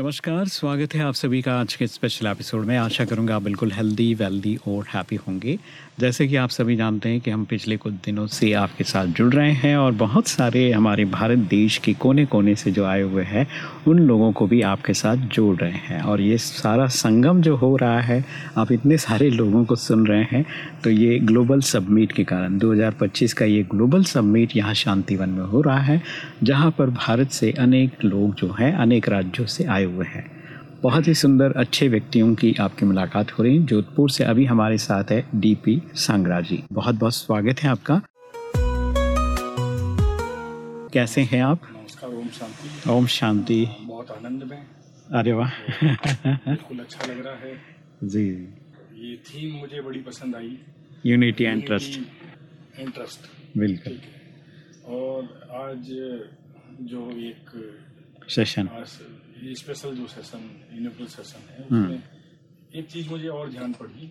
नमस्कार, स्वागत है आप सभी का आज के स्पेशल एपिसोड में। आशा करूँगा आप बिल्कुल हेल्दी वेल्दी और हैप्पी होंगे। जैसे कि आप सभी जानते हैं कि हम पिछले कुछ दिनों से आपके साथ जुड़ रहे हैं और बहुत सारे हमारे भारत देश के कोने कोने से जो आए हुए हैं, उन लोगों को भी आपके साथ जोड़ रहे हैं। और ये सारा संगम जो हो रहा है, आप इतने सारे लोगों को सुन रहे हैं तो ये ग्लोबल सबमिट के कारण 2025 का ये ग्लोबल सबमिट यहाँ शांतिवन में हो रहा है, जहाँ पर भारत से अनेक लोग जो हैं, अनेक राज्यों से आए हुए हैं। बहुत ही सुंदर अच्छे व्यक्तियों की आपकी मुलाकात हो रही है। जोधपुर से अभी हमारे साथ है डीपी सांगरा जी। बहुत बहुत स्वागत है आपका। कैसे हैं आप? ओम शांति। ओम शांति। बहुत आनंद में। अरे वाह। बिल्कुल अच्छा लग रहा है। जी। ये थीम मुझे बड़ी पसंद आई। Unity and trust and trust बिल्कुल। और आज जो एक सेशन ये स्पेशल जो सेशन इनोग्रल सेशन है हम्म। उसमें एक चीज़ मुझे और ध्यान पड़ी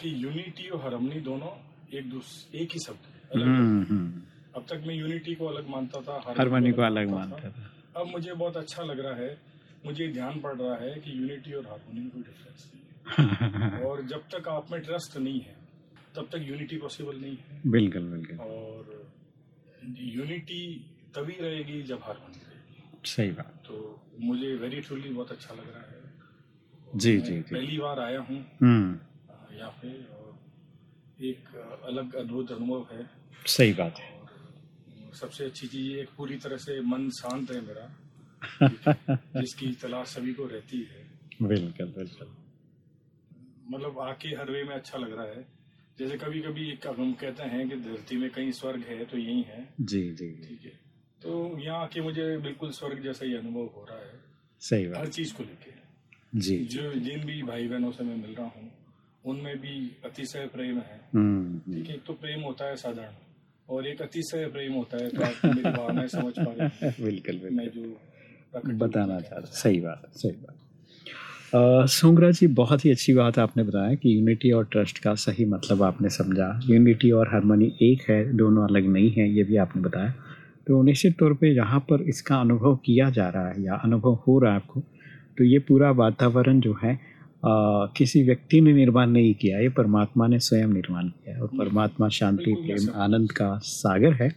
कि यूनिटी और हार्मनी दोनों एक दूस एक ही शब्द है हम्म हम्म। अब तक मैं यूनिटी को अलग मानता था हारमोनी को अलग मानता था। अब मुझे बहुत अच्छा लग रहा है मुझे ध्यान पड़ रहा है कि यूनिटी और हारमोनी में कोई डिफरेंस नहीं है। और जब तक आप में ट्रस्ट नहीं है तब तक यूनिटी पॉसिबल नहीं है। बिल्कुल बिल्कुल। और यूनिटी तभी रहेगी जब हारमोनी रहेगी। सही बात। तो मुझे वेरी ट्रूली बहुत अच्छा लग रहा है। जी जी जी। पहली बार आया हूँ। हम्म। यहाँ पे और एक अलग अद्भुत अनुभव है। सही बात है। सबसे अच्छी चीज़ ये पूरी तरह से मन शांत है मेरा जिसकी तलाश सभी को रहती है। बिल्कुल बिल्कुल। मतलब आके हर वे में अच्छा लग रहा है। जैसे कभी कभी हम कहते हैं कि धरती में कहीं स्वर्ग है तो यही है। जी जी। ठीक है। तो यहाँ आके मुझे बिल्कुल स्वर्ग जैसा ही अनुभव हो रहा है। सही बात। हर चीज़ को लेके। जी। जो जिन भी भाई बहनों से मैं मिल रहा हूँ उनमें भी अतिशय प्रेम है। हम्म ठीक है एक तो प्रेम होता है साधारण। और एक अतिशय प्रेम होता है तो आप मेरी भावनाएँ समझ पा रहे बिल्कुल। मैं जो बताना चाह रहा सही बात है, सही बात। सोंगरा जी बहुत ही अच्छी बात आपने बताया कि यूनिटी और ट्रस्ट का सही मतलब आपने समझा। यूनिटी और हारमोनी एक है दोनों अलग नहीं है ये भी आपने बताया। तो निश्चित तौर पे जहाँ पर इसका अनुभव किया जा रहा है या अनुभव हो रहा है आपको तो ये पूरा वातावरण जो है अ, किसी व्यक्ति ने निर्माण नहीं किया ये परमात्मा ने स्वयं निर्माण किया है और परमात्मा शांति प्रेम आनंद का सागर है।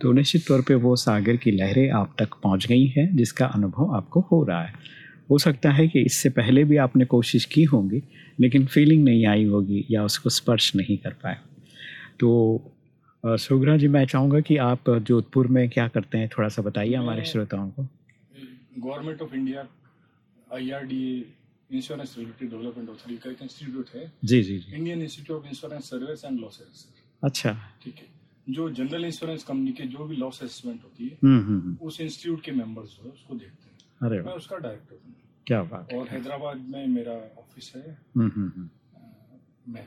तो निश्चित तौर पे वो सागर की लहरें आप तक पहुँच गई हैं जिसका अनुभव आपको हो रहा है। हो सकता है कि इससे पहले भी आपने कोशिश की होगी लेकिन फीलिंग नहीं आई होगी या उसको स्पर्श नहीं कर पाए। तो सुग्रा जी मैं चाहूँगा कि आप जोधपुर में क्या करते हैं? थोड़ा सा बताइए हमारे श्रोताओं को। Government of India IRDA insurance related development authority का एक इंस्टीट्यूट है। जी जी जी। Indian institute of insurance service and loss assessment अच्छा। ठीक है। जो जनरल इंश्योरेंस कंपनी के जो भी लॉस असेसमेंट होती है हम्म हम्म हम्म, उस इंस्टीट्यूट के मेंबर्स जो है उसको देखते हैं। अरे मैं उसका डायरेक्टर हूँ। क्या बात और हैदराबाद में मेरा ऑफ़िस है। मैं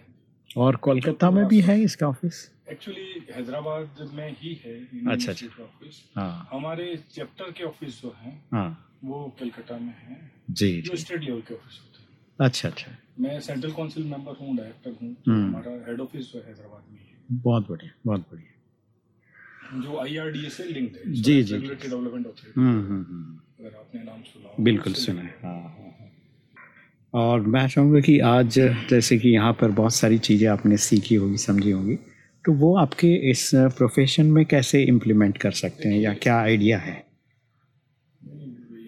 और कोलकाता में भी है इसका ऑफ़िस एक्चुअली हैदराबाद में ही है अच्छा, अच्छा। ऑफ़िस हाँ। हमारे चैप्टर के ऑफ़िस जो हैं हाँ। वो कलकत्ता में है। जी जो स्टेट लेवल के ऑफ़िस होते हैं। अच्छा अच्छा। मैं सेंट्रल काउंसिल मेंबर हूँ डायरेक्टर हूँ। हम्म। हमारा हेड ऑफ़िस जो हैदराबाद में है बहुत बढ़िया बहुत बढ़िया। जो आईआरडीए से लिंक्ड है जी, जी। डेवलपमेंट हम्म हम्म हम्म। अगर आपने नाम सुना बिल्कुल सुना हाँ। और मैं चाहूँगा कि आज जैसे कि यहाँ पर बहुत सारी चीज़ें आपने सीखी होगी समझी होगी तो वो आपके इस प्रोफेशन में कैसे इम्प्लीमेंट कर सकते हैं या क्या आइडिया है?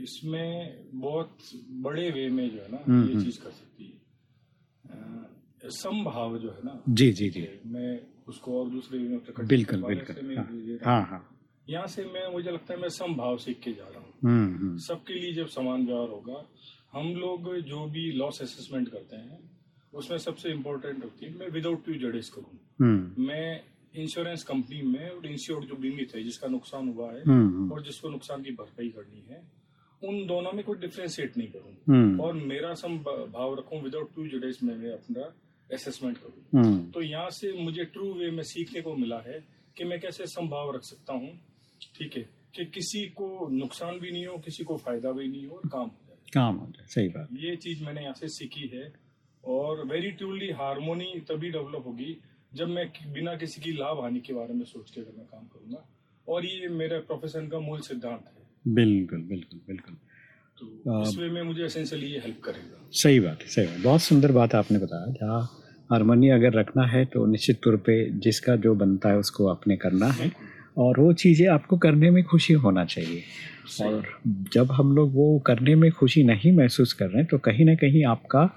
इसमें बहुत बड़े वे में जो है ना हम्म, ये हम्म। चीज़ कर सकती है। समभाव जो है ना जी जी जी। मैं उसको और दूसरे वे में प्रकट बिल्कुल बिल्कुल। हाँ हाँ हाँ। यहाँ से मैं मुझे लगता है मैं समभाव सीख के जा रहा हूँ। हम्म सबके लिए जब समान व्यवहार होगा हम लोग जो भी लॉस असेसमेंट करते हैं उसमें सबसे इम्पोर्टेंट होती है मैं विदाउट टू जडेस करूँ हम्म। मैं इंश्योरेंस कंपनी में और इंश्योर जो बीमित है जिसका नुकसान हुआ है हम्म और जिसको नुकसान की भरपाई करनी है उन दोनों में कोई डिफ्रेंशिएट नहीं करूँ। हम्म। और मेरा सम भाव रखूँ विदाउट टू जडेस में मैं अपना असेसमेंट करूँ। हम्म। तो यहाँ से मुझे ट्रू वे में सीखने को मिला है कि मैं कैसे संभाव रख सकता हूँ ठीक है कि किसी को नुकसान भी नहीं हो किसी को फ़ायदा भी नहीं हो और काम हो। काम हो जाए सही बात। ये चीज़ मैंने यहाँ से सीखी है और वेरी ट्रूली हारमोनी तभी डेवलप होगी जब मैं बिना किसी की लाभ हानि के बारे में सोच के अगर मैं काम करूँगा। और ये मेरे प्रोफेशन का मूल सिद्धांत है। बिल्कुल बिल्कुल बिल्कुल। तो आ, इस वे में मुझे एसेंशियली ये हेल्प करेगा। सही बात है सही बात। बहुत सुंदर बात आपने बताया। जहाँ हारमोनी अगर रखना है तो निश्चित तौर पे जिसका जो बनता है उसको आपने करना है। और वो चीज़ें आपको करने में खुशी होना चाहिए। और जब हम लोग वो करने में खुशी नहीं महसूस कर रहे हैं तो कहीं ना कहीं आपका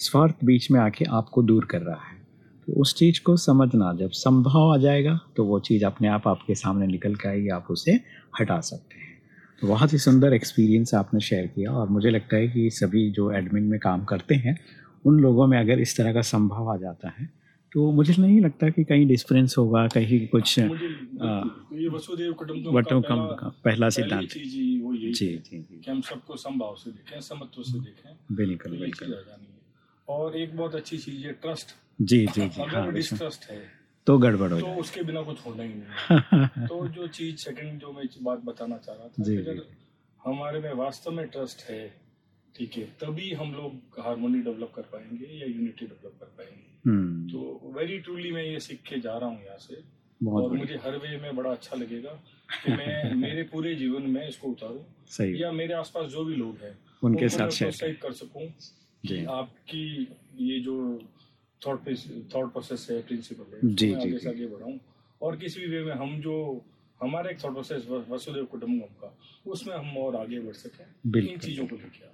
स्वार्थ बीच में आके आपको दूर कर रहा है। तो उस चीज़ को समझना जब संभव आ जाएगा तो वो चीज़ अपने आप आपके सामने निकल के आएगी आप उसे हटा सकते हैं। तो बहुत ही सुंदर एक्सपीरियंस आपने शेयर किया और मुझे लगता है कि सभी जो एडमिन में काम करते हैं उन लोगों में अगर इस तरह का संभव आ जाता है तो मुझे नहीं लगता कि कहीं डिफरेंस होगा कहीं कुछ तो वटों का कम पहला- का पहला सिद्धांत। जी जी कि हम सबको समभाव से देखें समत्व से देखें। तो बिल्कुल। बिल्कुल जानी है। और एक बहुत अच्छी चीज़ है ट्रस्ट जी जी जी। हाँ डिस्ट्रस्ट है तो गड़बड़ हो तो उसके बिना कुछ होना ही नहीं तो जो चीज़ सेकंड जो मैं बात बताना चाह रहा था जी, जी। हमारे में वास्तव में ट्रस्ट है ठीक है तभी हम लोग हारमोनी डेवलप कर पाएँगे या यूनिटी डेवलप कर पाएँगे। हम्म। तो वेरी ट्रूली मैं ये सीख के जा रहा हूँ यहाँ से। बहुत और मुझे हर वे में बड़ा अच्छा लगेगा कि मैं मेरे पूरे जीवन में इसको उतारूं सही या मेरे आसपास जो भी लोग हैं उनके साथ शेयर प्रोत्साहित कर सकूँ कि आपकी ये जो थॉट थॉट प्रोसेस है प्रिंसिपल है जी, जी, आगे। आगे बढ़ाऊं। और किसी भी वे में हम जो हमारा एक थॉट प्रोसेस वसुदेव कुटुंबकम का उसमें हम और आगे बढ़ सकें। इन चीज़ों को लेके आए।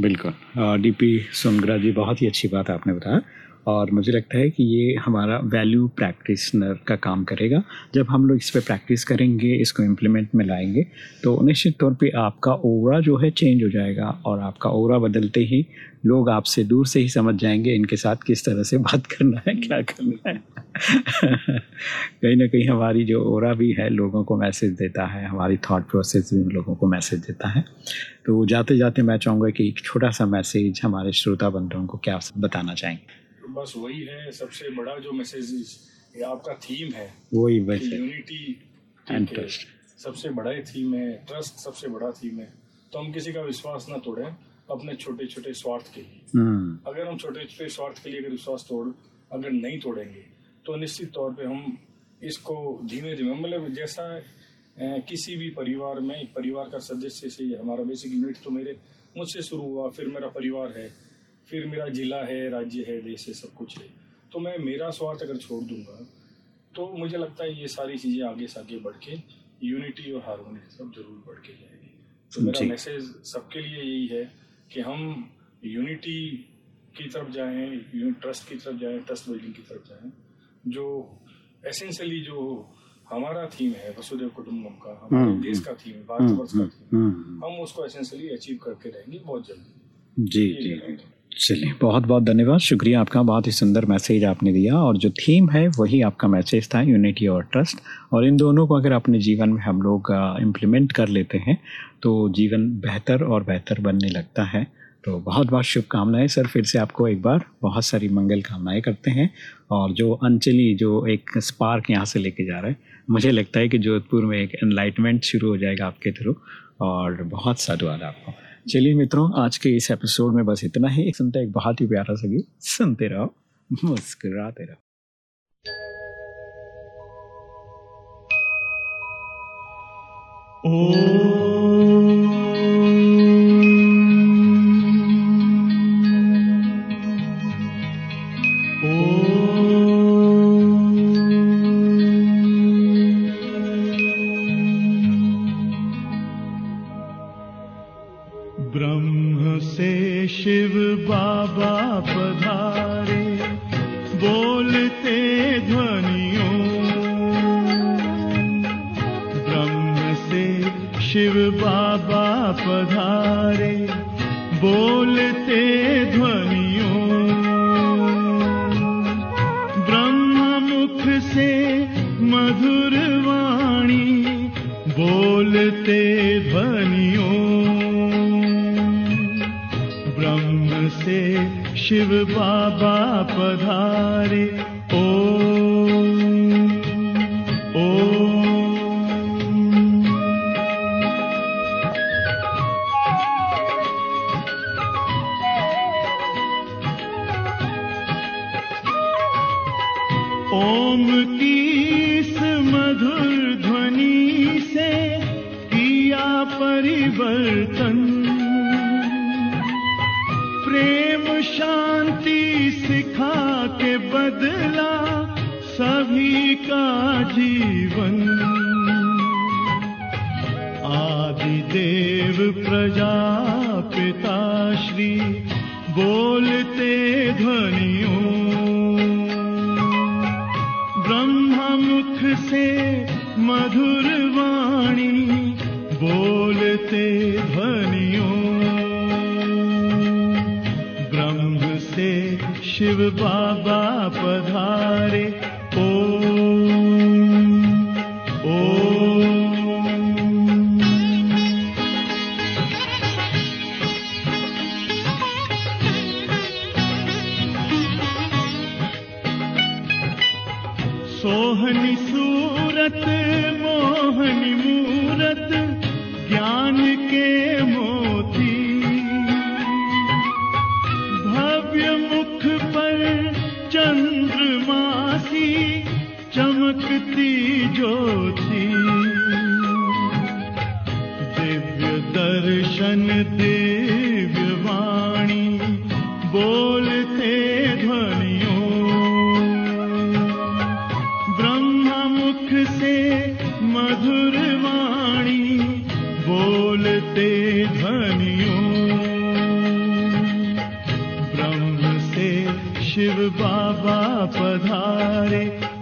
बिल्कुल। डीपी सोनग्रा जी बहुत ही अच्छी बात आपने बताया। और मुझे लगता है कि ये हमारा वैल्यू प्रैक्टिसनर का काम करेगा। जब हम लोग इस पर प्रैक्टिस करेंगे, इसको इम्प्लीमेंट में लाएँगे तो निश्चित तौर पे आपका ओवरा जो है चेंज हो जाएगा और आपका ओवरा बदलते ही लोग आपसे दूर से ही समझ जाएँगे इनके साथ किस तरह से बात करना है, क्या करना है। कहीं ना कहीं हमारी जो ओरा भी है, लोगों को मैसेज देता है, हमारी थॉट प्रोसेस भी लोगों को मैसेज देता है। तो जाते जाते मैं चाहूँगा कि एक छोटा सा मैसेज हमारे श्रोता बंधुओं को क्या बताना चाहेंगे? बस वही है सबसे बड़ा जो मैसेज आपका थीम है वही यूनिटी एंड ट्रस्ट सबसे बड़ा ही थीम है ट्रस्ट सबसे बड़ा थीम है। तो हम किसी का विश्वास ना तोड़ें अपने छोटे छोटे स्वार्थ के लिए। हम्म। अगर हम छोटे छोटे स्वार्थ के लिए अगर विश्वास तोड़ अगर नहीं तोड़ेंगे तो निश्चित तौर पे हम इसको धीमे धीमे मतलब जैसा किसी भी परिवार में परिवार का सदस्य से हमारा बेसिक यूनिट तो मेरे मुझसे शुरू हुआ फिर मेरा परिवार है। फिर मेरा जिला है राज्य है देश है सब कुछ है। तो मैं मेरा स्वार्थ अगर छोड़ दूँगा तो मुझे लगता है ये सारी चीज़ें आगे से आगे बढ़ के यूनिटी और हारमोनी सब ज़रूर बढ़ के जाएगी। तो मेरा मैसेज सबके लिए यही है कि हम यूनिटी की तरफ़ जाएँ ट्रस्ट की तरफ़ जाएँ ट्रस्ट बिल्डिंग की तरफ़ जाएँ जो एसेंशियली जो हमारा थीम है वसुदेव कुटुम्बम का हमारे हम्म, देश का थीम है भारतवर्ष का थीम हम्म हम उसको एसेंशियली अचीव करके रहेंगे बहुत जल्दी। जी जी। चलिए, बहुत बहुत धन्यवाद। शुक्रिया आपका, बहुत ही सुंदर मैसेज आपने दिया और जो थीम है, वही आपका मैसेज था यूनिटी और ट्रस्ट और इन दोनों को अगर अपने जीवन में हम लोग इम्प्लीमेंट कर लेते हैं तो जीवन बेहतर और बेहतर बनने लगता है। तो बहुत बहुत शुभकामनाएँ सर, फिर से आपको एक बार बहुत सारी मंगल कामनाएँ करते हैं। और जो अंचली जो एक स्पार्क यहाँ से लेके जा रहा है, मुझे लगता है कि जोधपुर में एक एनलाइटमेंट शुरू हो जाएगा आपके थ्रू और बहुत साधुवाद आपको। चलिए मित्रों, आज के इस एपिसोड में बस इतना ही। एक सुनता एक बहुत ही प्यारा सा गीत। सुनते रहो, मुस्कुराते रहो। ब्रह्म से शिव बाबा पधारे बोलते ध्वनियों। ब्रह्म से शिव बाबा पधारे बोलते ध्वनियों। ब्रह्म मुख से मधुर वाणी बोलते शिव बाबा पधारे। ओम की इस मधुर ध्वनि से किया परिवर्तन। प्रेम शांति सिखा के बदला सभी का जीवन। आदि देव प्रजा पिता श्री बोलते ध्वनियों। ब्रह्म मुख से मधुर वाणी बोलते ध्वनियों। शिव बाबा पधारे। ओम सोहनी सूरत दर्शन दिव्य वाणी बोलते ध्वनियों। ब्रह्म मुख से मधुर वाणी बोलते ध्वनियों। ब्रह्म से शिव बाबा पधारे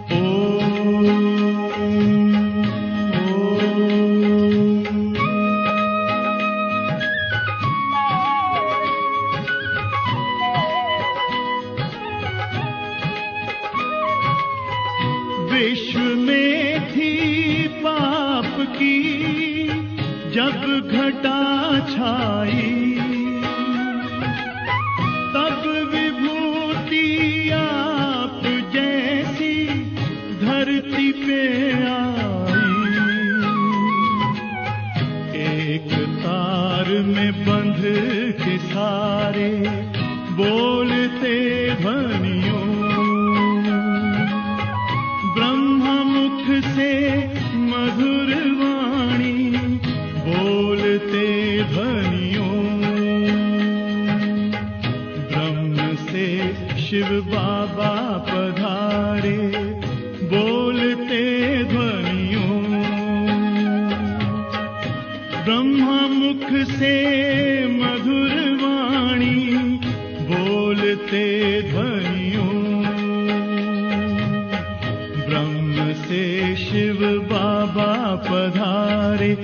शिव बाबा पधारे बोलते ध्वनियों। ब्रह्म मुख से मधुर वाणी बोलते ध्वनियों। ब्रह्म से शिव बाबा पधारे